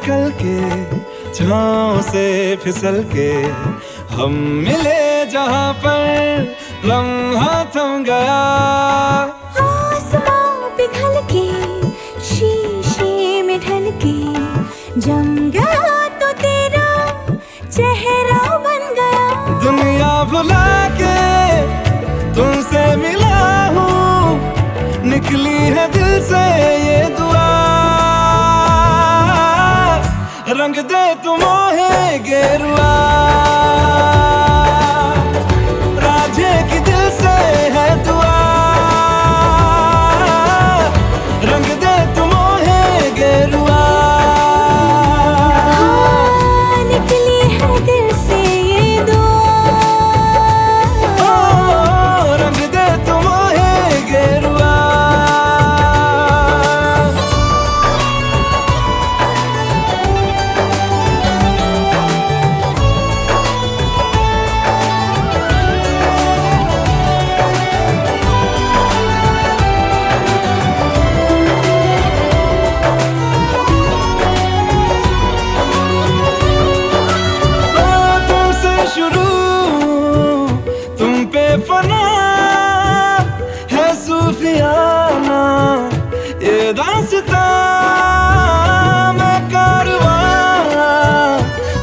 निकल के छाँव से फिसल के हम मिले जहाँ पर लम्हा थम गया। पिघल के शीशे में ढल के जम गया तो तेरा चेहरा बन गया। दुनिया भुला के तुमसे मिला हूँ निकली है दिल से ये रंग दे तुम गेरुआ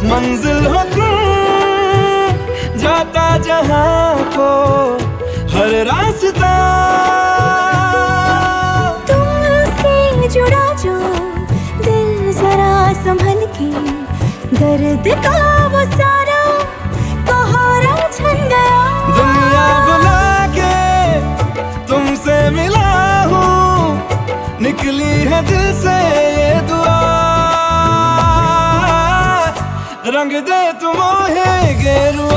मंजिल हो जाता जहाँ को हर रास्ता। तुमसे जुड़ा जो दिल जरा संभल के, दर्द का वो सारा है दिल से ये दुआ। रंग दे तुम है गेरुआ।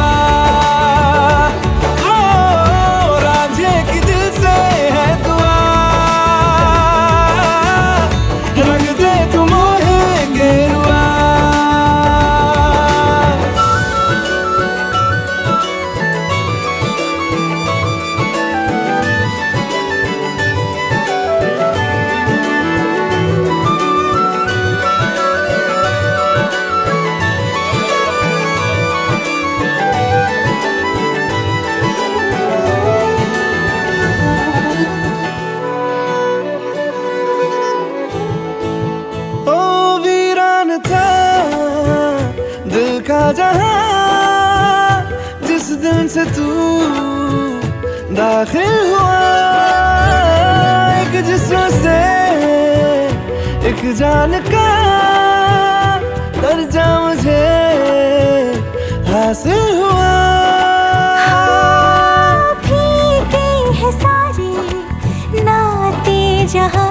दाखिल हुआ एक जिसम से एक जान का दर्जा मुझे हासिल हुआ। हाँ, है सारी नाते जहाँ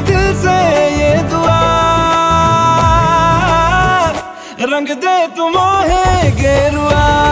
दिल से ये दुआ। रंग दे तुम है गेरुआ।